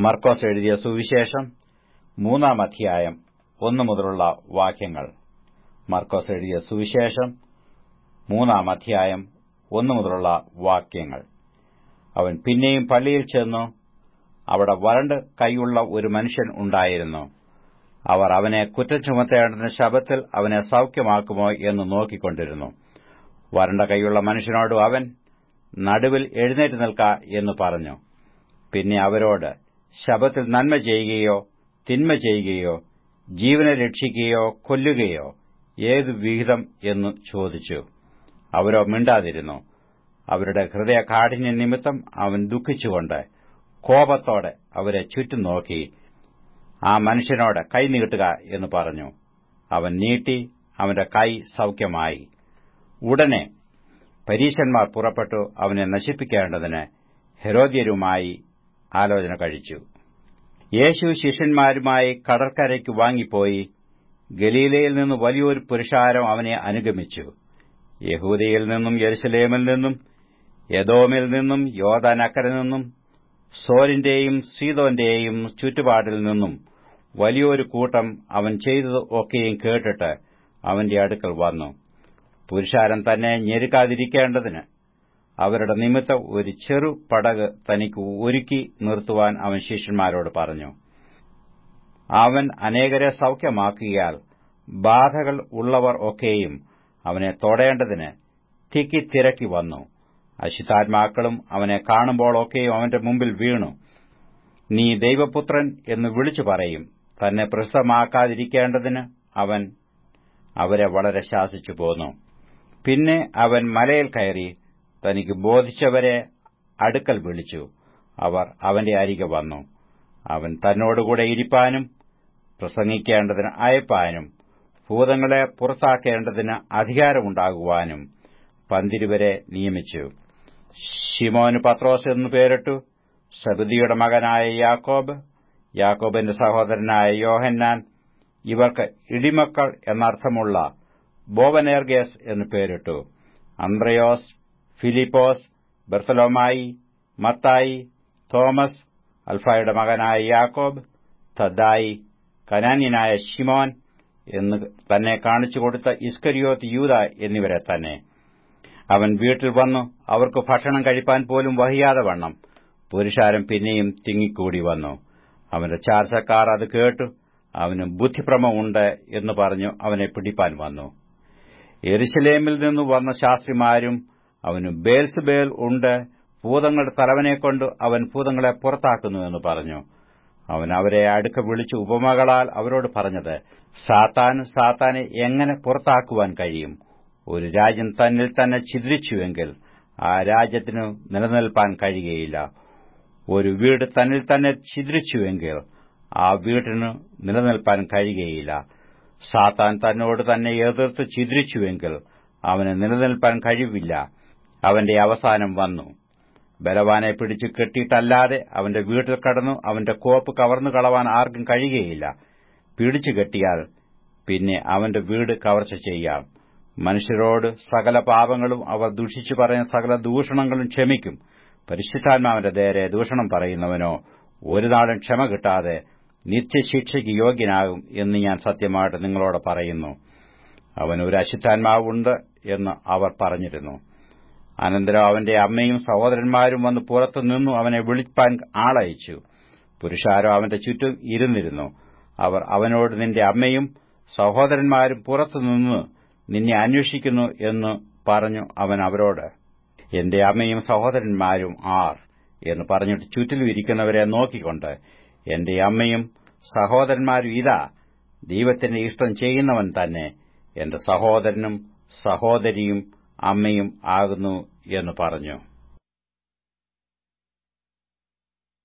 മർക്കോസ് എഴുതിയ സുവിശേഷം മൂന്നാം അധ്യായം ഒന്നു മുതലുള്ള വാക്യങ്ങൾ. മർക്കോസ് എഴുതിയ സുവിശേഷം മൂന്നാം അധ്യായം ഒന്നു മുതലുള്ള വാക്യങ്ങൾ. അവൻ പിന്നെയും പള്ളിയിൽ ചെന്നു. അവിടെ വരണ്ട് കൈയുള്ള ഒരു മനുഷ്യൻ ഉണ്ടായിരുന്നു. അവർ അവനെ കുറ്റം ചുമത്തേണ്ടതിന് ശബത്തിൽ അവനെ സൌഖ്യമാക്കുമോ എന്ന് നോക്കിക്കൊണ്ടിരുന്നു. വരണ്ട കൈയുള്ള മനുഷ്യനോട് അവൻ നടുവിൽ എഴുന്നേറ്റ് നിൽക്ക എന്ന് പറഞ്ഞു. പിന്നെ അവരോട് ശബത്തിൽ നന്മ ചെയ്യുകയോ തിന്മ ചെയ്യുകയോ ജീവനെ രക്ഷിക്കുകയോ കൊല്ലുകയോ ഏത് വിഹിതം എന്ന് ചോദിച്ചു. അവരോ മിണ്ടാതിരുന്നു. അവരുടെ ഹൃദയ കാഠിന്യ നിമിത്തം അവൻ ദുഃഖിച്ചുകൊണ്ട് കോപത്തോടെ അവരെ ചുറ്റും നോക്കി. ആ മനുഷ്യനോട് കൈ നീട്ടുക എന്ന് പറഞ്ഞു. അവൻ നീട്ടി അവന്റെ കൈ സൌഖ്യമായി. ഉടനെ പരീശന്മാർ പുറപ്പെട്ടു അവനെ നശിപ്പിക്കേണ്ടതിന് ഹെരോദ്യരുമായി ആലോചന കഴിച്ചു. യേശു ശിഷ്യന്മാരുമായി കടൽക്കരയ്ക്ക് വാങ്ങിപ്പോയി. ഗലീലയിൽ നിന്ന് വലിയൊരു പുരുഷാരം അവനെ അനുഗമിച്ചു. യഹൂദയിൽ നിന്നും യെരുസലേമിൽ നിന്നും യദോമിൽ നിന്നും യോദാനക്കരയിൽ നിന്നും സോരിന്റെയും സീതോന്റെയും ചുറ്റുപാടിൽ നിന്നും വലിയൊരു കൂട്ടം അവൻ ചെയ്തത് ഒക്കെയും കേട്ടിട്ട് അവന്റെ അടുക്കൽ വന്നു. പുരുഷാരം തന്നെ ഞെരുക്കാതിരിക്കേണ്ടതിന് അവരുടെ നിമിത്തം ഒരു ചെറു പടക് തനിക്ക് ഒരുക്കി നിർത്തുവാൻ അവൻ ശിഷ്യന്മാരോട് പറഞ്ഞു. അവൻ അനേകരെ സൌഖ്യമാക്കിയാൽ ബാധകൾ ഉള്ളവർ ഒക്കെയും അവനെ തൊടേണ്ടതിന് തിക്കി തിരക്കി വന്നു. അശുദ്ധാത്മാക്കളും അവനെ കാണുമ്പോഴൊക്കെയും അവന്റെ മുമ്പിൽ വീണു. നീ ദൈവപുത്രൻ എന്ന് വിളിച്ചു പറയും. തന്നെ പ്രസിദ്ധമാക്കാതിരിക്കേണ്ടതിന് അവൻ അവരെ വളരെ ശാസിച്ചു പോന്നു. പിന്നെ അവൻ മലയിൽ കയറി തനിക്ക് ബോധിച്ചവരെ അടുക്കൽ വിളിച്ചു. അവർ അവന്റെ അരികെ വന്നു. അവൻ തന്നോടുകൂടെ ഇരിപ്പാനും പ്രസംഗിക്കേണ്ടതിന് അയപ്പാനും ഭൂതങ്ങളെ പുറത്താക്കേണ്ടതിന് അധികാരമുണ്ടാകുവാനും പന്തിരുവരെ നിയമിച്ചു. ഷിമോന് പത്രോസ് എന്നു പേരിട്ടു. സബദിയുടെ മകനായ യാക്കോബ് യാക്കോബിന്റെ സഹോദരനായ യോഹന്നാൻ ഇവർക്ക് ഇടിമക്കൾ എന്നർത്ഥമുള്ള ബോവനേർഗേസ് എന്നു പേരിട്ടു. അന്ത്രയോസ് ഫിലിപ്പോസ് ബർസലോമായി മത്തായി തോമസ് അൽഫായുടെ മകനായ യാക്കോബ് തദ്ദായി കനാന്യനായ ഷിമോൻ എന്ന് തന്നെ കാണിച്ചു കൊടുത്ത ഇസ്കരിയോത്ത് യൂത എന്നിവരെ തന്നെ. അവൻ വീട്ടിൽ വന്നു അവർക്ക് ഭക്ഷണം കഴിപ്പാൻ പോലും വഹിയാതെ വണ്ണം. പുരുഷാരം പിന്നെയും തിങ്ങിക്കൂടി വന്നു. അവന്റെ ചാർച്ചക്കാർ അത് കേട്ടു. അവന് ബുദ്ധിഭ്രമമുണ്ട് എന്ന് പറഞ്ഞു അവനെ പിടിപ്പാൻ വന്നു. എരുശലേമിൽ നിന്നു വന്ന ശാസ്ത്രിമാരും അവന് ബേൽസുബേൽ ഉണ്ട്. ഭൂതങ്ങളുടെ തലവനെക്കൊണ്ട് അവൻ ഭൂതങ്ങളെ പുറത്താക്കുന്നു എന്ന് പറഞ്ഞു. അവൻ അവരെ അടുക്ക വിളിച്ച് ഉപമകളാൽ അവരോട് പറഞ്ഞത് സാത്താൻ സാത്താനെ എങ്ങനെ പുറത്താക്കുവാൻ കഴിയും? ഒരു രാജ്യം തന്നിൽ തന്നെ ഛിദ്രിച്ചുവെങ്കിൽ ആ രാജ്യത്തിന് നിലനിൽപ്പാൻ കഴിയുകയില്ല. ഒരു വീട് തന്നിൽ തന്നെ ഛിദ്രിച്ചുവെങ്കിൽ ആ വീടിന് നിലനിൽപ്പാൻ കഴിയുകയില്ല. സാത്താൻ തന്നോട് തന്നെ എതിർത്ത് ഛിദ്രിച്ചുവെങ്കിൽ അവന് നിലനിൽപ്പാൻ കഴിവില്ല. അവന്റെ അവസാനം വന്നു. ബലവാനെ പിടിച്ചു കെട്ടിയിട്ടല്ലാതെ അവന്റെ വീട്ടിൽ കടന്നു അവന്റെ കോപ്പ് കവർന്നു കളവാൻ ആർക്കും കഴിയുകയില്ല. പിടിച്ചു കെട്ടിയാൽ പിന്നെ അവന്റെ വീട് കവർച്ച ചെയ്യാം. മനുഷ്യരോട് സകല പാപങ്ങളും അവർ ദുഷിച്ചു പറയുന്ന സകല ദൂഷണങ്ങളും ക്ഷമിക്കും. പരിശുദ്ധാത്മാവിന്റെ നേരെ ദൂഷണം പറയുന്നവനോ ഒരു നാളും ക്ഷമ കിട്ടാതെ നിത്യശിക്ഷയ്ക്ക് യോഗ്യനാകും എന്ന് ഞാൻ സത്യമായിട്ട് നിങ്ങളോട് പറയുന്നു. അവൻ ഒരു അശുദ്ധാത്മാവുണ്ട് എന്ന് അവർ പറഞ്ഞിരുന്നു. അനന്തരം അവന്റെ അമ്മയും സഹോദരന്മാരും വന്ന് പുറത്തു നിന്നു അവനെ വിളിപ്പാൻ ആളയച്ചു. പുരുഷാരോ അവന്റെ ചുറ്റും ഇരുന്നിരുന്നു. അവർ അവനോട് നിന്റെ അമ്മയും സഹോദരന്മാരും പുറത്തുനിന്ന് നിന്നെ അന്വേഷിക്കുന്നു എന്ന് പറഞ്ഞു അവൻ അവരോട്. എന്റെ അമ്മയും സഹോദരന്മാരും ആർ എന്ന് പറഞ്ഞിട്ട് ചുറ്റിലും ഇരിക്കുന്നവരെ നോക്കിക്കൊണ്ട് എന്റെ അമ്മയും സഹോദരന്മാരും ഇതാ ദൈവത്തിന്റെ ഇഷ്ടം ചെയ്യുന്നവൻ തന്നെ. എന്റെ സഹോദരനും സഹോദരിയും അമ്മയും ആകുന്നു എന്ന് പറഞ്ഞു.